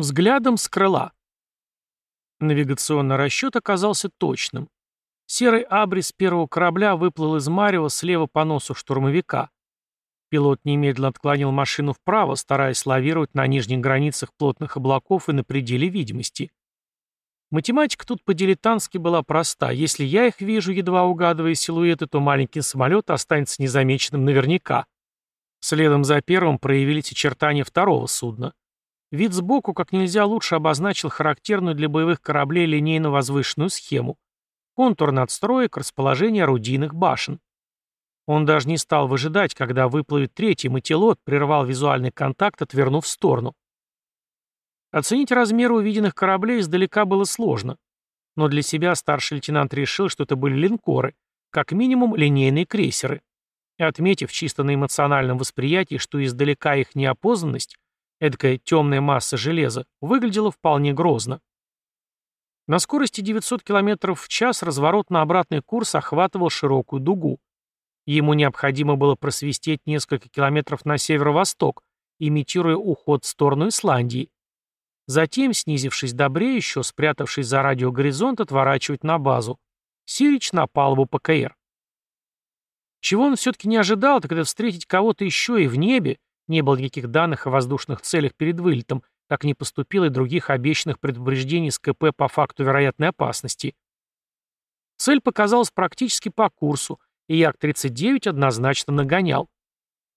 Взглядом с крыла. Навигационный расчет оказался точным. Серый абрис первого корабля выплыл из Марева слева по носу штурмовика. Пилот немедленно отклонил машину вправо, стараясь лавировать на нижних границах плотных облаков и на пределе видимости. Математика тут по-дилетантски была проста. Если я их вижу, едва угадывая силуэты, то маленький самолет останется незамеченным наверняка. Следом за первым проявились очертания второго судна. Вид сбоку как нельзя лучше обозначил характерную для боевых кораблей линейно-возвышенную схему. Контур надстроек, расположение орудийных башен. Он даже не стал выжидать, когда выплывет третий мотилот, прервал визуальный контакт, отвернув в сторону. Оценить размеры увиденных кораблей издалека было сложно. Но для себя старший лейтенант решил, что это были линкоры, как минимум линейные крейсеры. И отметив чисто на эмоциональном восприятии, что издалека их неопознанность, эдакая темная масса железа, выглядела вполне грозно. На скорости 900 км в час разворот на обратный курс охватывал широкую дугу. Ему необходимо было просвистеть несколько километров на северо-восток, имитируя уход в сторону Исландии. Затем, снизившись до бреющего, спрятавшись за радиогоризонт, отворачивать на базу. Сирич на палубу ПКР. Чего он все-таки не ожидал, так это встретить кого-то еще и в небе, не было никаких данных о воздушных целях перед вылетом, как не поступило и других обещанных предупреждений с КП по факту вероятной опасности. Цель показалась практически по курсу, и Як-39 однозначно нагонял.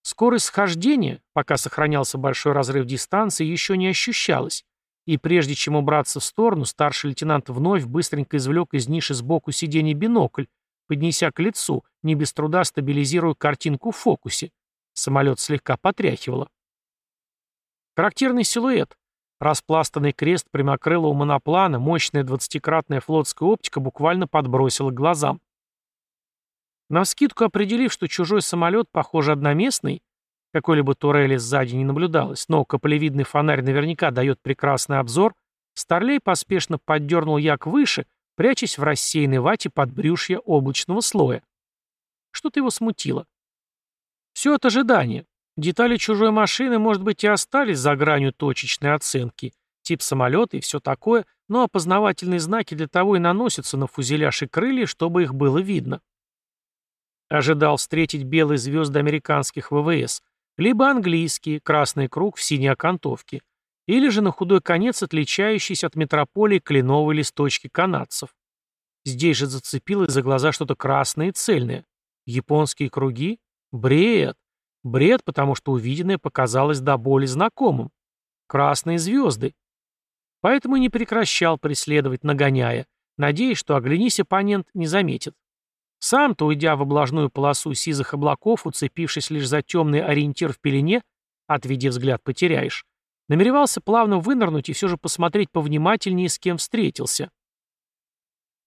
Скорость схождения, пока сохранялся большой разрыв дистанции, еще не ощущалась, и прежде чем убраться в сторону, старший лейтенант вновь быстренько извлек из ниши сбоку сиденья бинокль, поднеся к лицу, не без труда стабилизируя картинку в фокусе. Самолет слегка потряхивало. Характерный силуэт. Распластанный крест прямокрылого моноплана, мощная двадцатикратная флотская оптика буквально подбросила к глазам. Навскидку определив, что чужой самолет, похоже, одноместный, какой-либо турели сзади не наблюдалось, но каплевидный фонарь наверняка дает прекрасный обзор, Старлей поспешно поддернул як выше, прячась в рассеянной вате под брюшье облачного слоя. Что-то его смутило. Все от ожидания. Детали чужой машины, может быть, и остались за гранью точечной оценки, тип самолета и все такое, но опознавательные знаки для того и наносятся на фюзеляж и крылья, чтобы их было видно. Ожидал встретить белые звезды американских ВВС, либо английские, красный круг в синей окантовке, или же на худой конец отличающийся от метрополии кленовой листочки канадцев. Здесь же зацепилось за глаза что-то красное и цельное. Японские круги? Бред. Бред, потому что увиденное показалось до боли знакомым. Красные звезды. Поэтому не прекращал преследовать, нагоняя, надеясь, что оглянись оппонент не заметит. Сам-то, уйдя в облажную полосу сизых облаков, уцепившись лишь за темный ориентир в пелене, отведи взгляд, потеряешь, намеревался плавно вынырнуть и все же посмотреть повнимательнее, с кем встретился.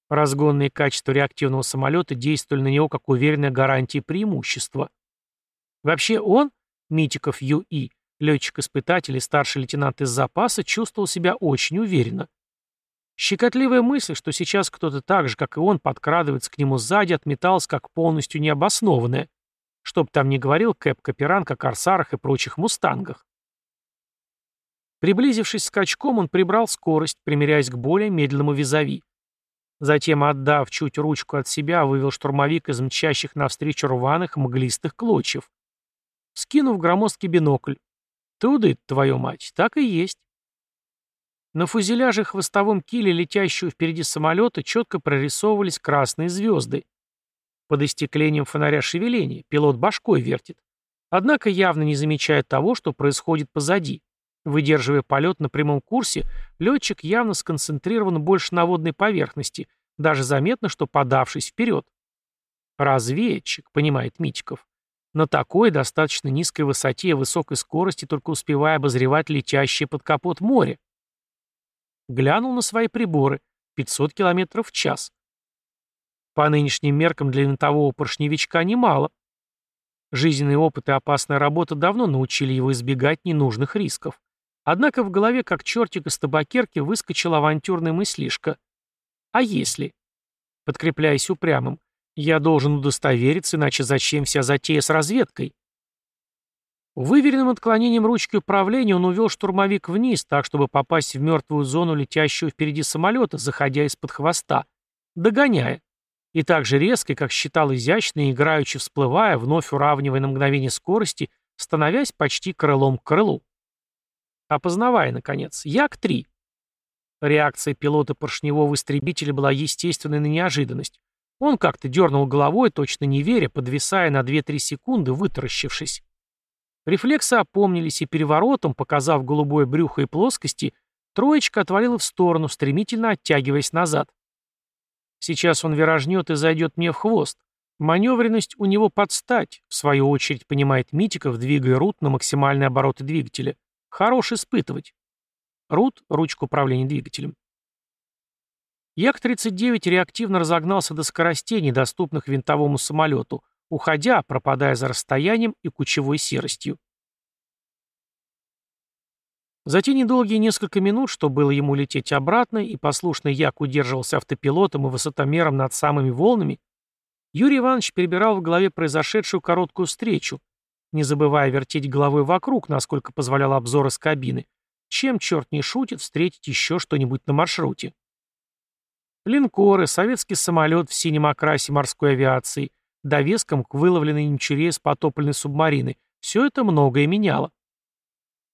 Разгонные качества реактивного самолета действовали на него как уверенная гарантия преимущества. Вообще он, Митиков Ю.И., летчик-испытатель и старший лейтенант из запаса, чувствовал себя очень уверенно. Щекотливая мысль, что сейчас кто-то так же, как и он, подкрадывается к нему сзади, отметалась как полностью необоснованная. Чтоб там ни говорил Кэп Каперанг о корсарах и прочих мустангах. Приблизившись скачком, он прибрал скорость, примеряясь к более медленному визави. Затем, отдав чуть ручку от себя, вывел штурмовик из мчащих навстречу рваных мглистых клочьев. Скинув громоздкий бинокль. Туды, твою мать, так и есть. На фузеляже хвостовом киле летящего впереди самолета четко прорисовывались красные звезды. Под истеклением фонаря шевеление, пилот башкой вертит. Однако явно не замечая того, что происходит позади. Выдерживая полет на прямом курсе, летчик явно сконцентрирован больше на водной поверхности, даже заметно, что подавшись вперед. «Разведчик», — понимает Митиков. На такой достаточно низкой высоте и высокой скорости только успевая обозревать летящее под капот море. Глянул на свои приборы. 500 км в час. По нынешним меркам для винтового поршневичка немало. Жизненный опыт и опасная работа давно научили его избегать ненужных рисков. Однако в голове, как чертик из табакерки, выскочил авантюрный мыслишка. А если? Подкрепляясь упрямым. Я должен удостовериться, иначе зачем вся затея с разведкой? Выверенным отклонением ручки управления он увел штурмовик вниз, так, чтобы попасть в мертвую зону летящего впереди самолета, заходя из-под хвоста, догоняя. И так же резко, как считал изящно играючи всплывая, вновь уравнивая на мгновение скорости, становясь почти крылом к крылу. Опознавая, наконец, Як-3. Реакция пилота поршневого истребителя была естественной на неожиданность. Он как-то дернул головой, точно не веря, подвисая на 2-3 секунды, вытаращившись. Рефлексы опомнились, и переворотом, показав голубое брюхо и плоскости, троечка отвалила в сторону, стремительно оттягиваясь назад. Сейчас он виражнет и зайдет мне в хвост. Маневренность у него подстать, в свою очередь понимает Митиков, двигая рут на максимальные обороты двигателя. Хорош испытывать. Рут — ручка управления двигателем. Як-39 реактивно разогнался до скоростей, недоступных винтовому самолету, уходя, пропадая за расстоянием и кучевой серостью. За те недолгие несколько минут, что было ему лететь обратно, и послушный Як удерживался автопилотом и высотомером над самыми волнами, Юрий Иванович перебирал в голове произошедшую короткую встречу, не забывая вертеть головой вокруг, насколько позволял обзор из кабины, чем, черт не шутит, встретить еще что-нибудь на маршруте. Линкоры, советский самолет в синем окрасе морской авиации, довеском к выловленной им через потопленной субмарины. Все это многое меняло.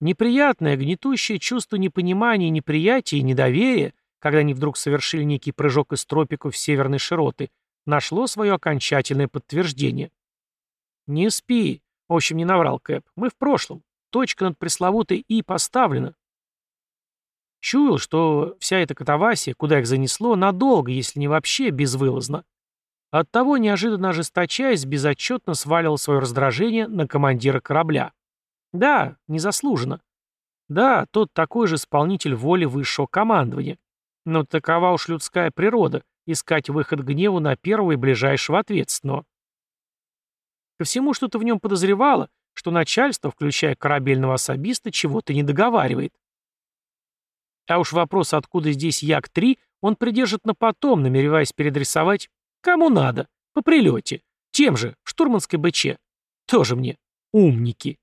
Неприятное, гнетущее чувство непонимания, неприятия и недоверия, когда они вдруг совершили некий прыжок из тропиков в северной широты, нашло свое окончательное подтверждение. «Не спи», — в общем, не наврал Кэп, — «мы в прошлом. Точка над пресловутой «и» поставлена». Чуял, что вся эта катавасия, куда их занесло, надолго, если не вообще безвылазно. Оттого, неожиданно ожесточаясь, безотчетно свалил свое раздражение на командира корабля. Да, незаслуженно. Да, тот такой же исполнитель воли высшего командования. Но такова уж людская природа — искать выход гневу на первого и ближайшего ответственного. Ко всему что-то в нем подозревало, что начальство, включая корабельного особиста, чего-то не договаривает. А уж вопрос, откуда здесь Як-3, он придержит на потом, намереваясь передрисовать Кому надо. По прилете. Тем же, штурманской БЧ. Тоже мне. Умники.